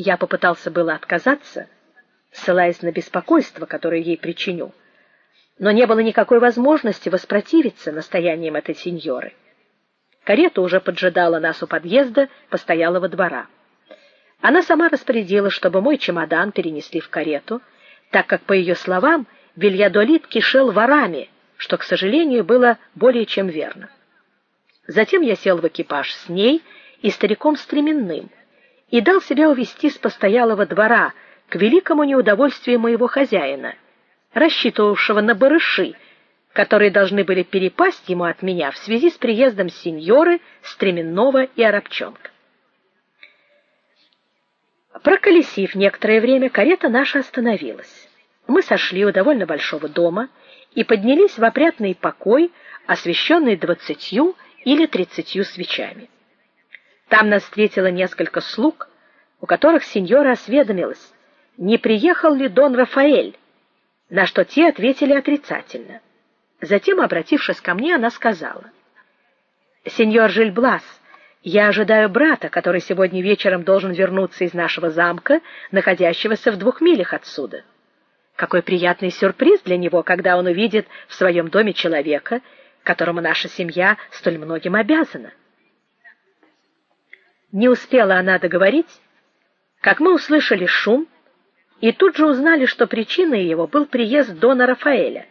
Я попытался было отказаться, ссылаясь на беспокойство, которое ей причиню, но не было никакой возможности воспротивиться настояниям этой сеньоры. Карета уже поджидала нас у подъезда постоялого двора. Она сама распорядилась, чтобы мой чемодан перенесли в карету, так как по ее словам Вильядолит кишел ворами, что, к сожалению, было более чем верно. Затем я сел в экипаж с ней и стариком Стременным и дал себя увести с постоялого двора к великому неудовольствию моего хозяина, рассчитывавшего на барыши, которые должны были перепасть ему от меня в связи с приездом сеньоры Стременного и Арабчонка. Проколесив некоторое время, карета наша остановилась. Мы сошли у довольно большого дома и поднялись в опрятный покой, освещенный двадцатью или тридцатью свечами. Там нас встретило несколько слуг, у которых сеньора осведомилась, не приехал ли Дон Рафаэль, на что те ответили отрицательно. Затем, обратившись ко мне, она сказала: "Сеньор Жильблас, я ожидаю брата, который сегодня вечером должен вернуться из нашего замка, находящегося в двух милях отсюда. Какой приятный сюрприз для него, когда он увидит в своем доме человека, которому наша семья столь многим обязана". Не успела она договорить, как мы услышали шум и тут же узнали, что причиной его был приезд дона Рафаэля.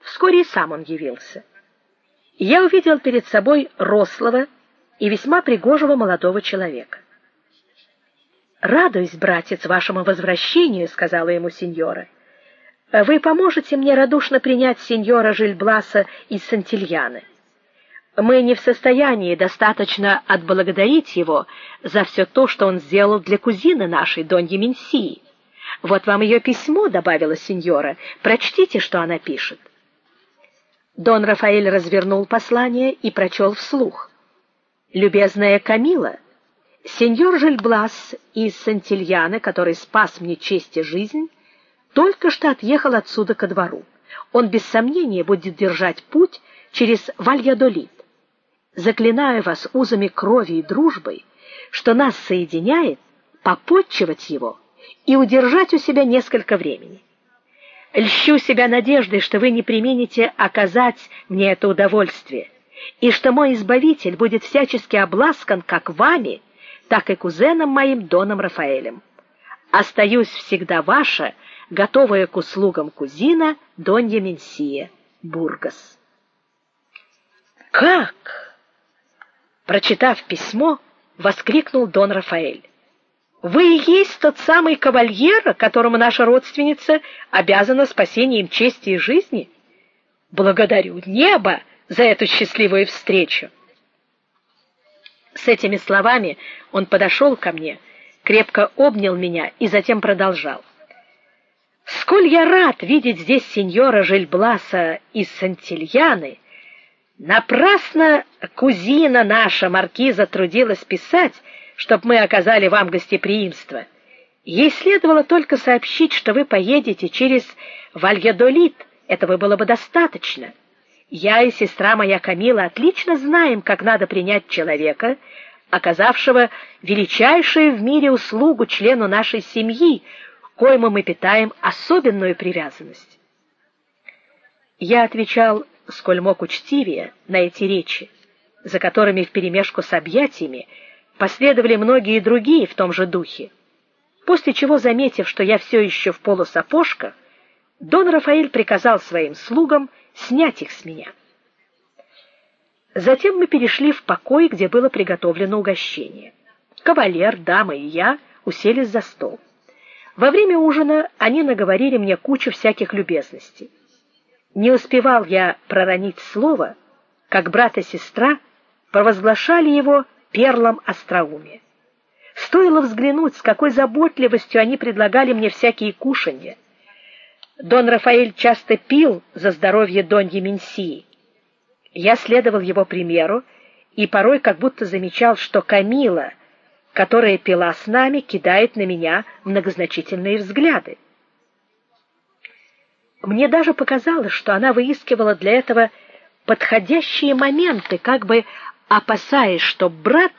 Вскоре и сам он явился. Я увидел перед собой рослого и весьма пригожего молодого человека. Радуюсь, братец, вашему возвращению, сказала ему сеньора. Вы поможете мне радушно принять сеньора Жильбласа из Сантильяны. Мы не в состоянии достаточно отблагодарить его за все то, что он сделал для кузины нашей, Доньи Менсии. Вот вам ее письмо, добавила сеньора. Прочтите, что она пишет. Дон Рафаэль развернул послание и прочел вслух. Любезная Камила, сеньор Жильблас из Сантильяны, который спас мне честь и жизнь, только что отъехал отсюда ко двору. Он без сомнения будет держать путь через Вальядолид заклинаю вас узами крови и дружбой, что нас соединяет, попотчевать его и удержать у себя несколько времени. Льщу себя надеждой, что вы не примените оказать мне это удовольствие, и что мой избавитель будет всячески обласкан как вами, так и кузеном моим Доном Рафаэлем. Остаюсь всегда ваша, готовая к услугам кузина Донья Менсия, Бургас. Как? Прочитав письмо, воскликнул Дон Рафаэль. Вы и есть тот самый кавальер, которому наша родственница обязана спасением чести и жизни? Благодарю небо за эту счастливую встречу. С этими словами он подошел ко мне, крепко обнял меня и затем продолжал: "Сколь я рад видеть здесь сеньора Жильбласа из Сантильяны, Напрасно кузина наша маркиза трудилась писать, чтоб мы оказали вам гостеприимство. Ей следовало только сообщить, что вы поедете через Вальядолид. Этого было бы достаточно. Я и сестра моя Камила отлично знаем, как надо принять человека, оказавшего величайшую в мире услугу члену нашей семьи, к коему мы питаем особенную привязанность. Я отвечал сколь мог учтивее на эти речи, за которыми вперемешку с объятиями последовали многие другие в том же духе. После чего, заметив, что я все еще в полусапожках, Дон Рафаэль приказал своим слугам снять их с меня. Затем мы перешли в покой, где было приготовлено угощение. Кавалер, дама и я уселись за стол. Во время ужина они наговорили мне кучу всяких любезностей. Не успевал я проронить слово, как брат и сестра провозглашали его перлом остроумия. Стоило взглянуть, с какой заботливостью они предлагали мне всякие кушанья. Дон Рафаэль часто пил за здоровье Доньи Менсии. Я следовал его примеру и порой как будто замечал, что Камила, которая пила с нами, кидает на меня многозначительные взгляды. Мне даже показалось, что она выискивала для этого подходящие моменты, как бы опасаясь, что брат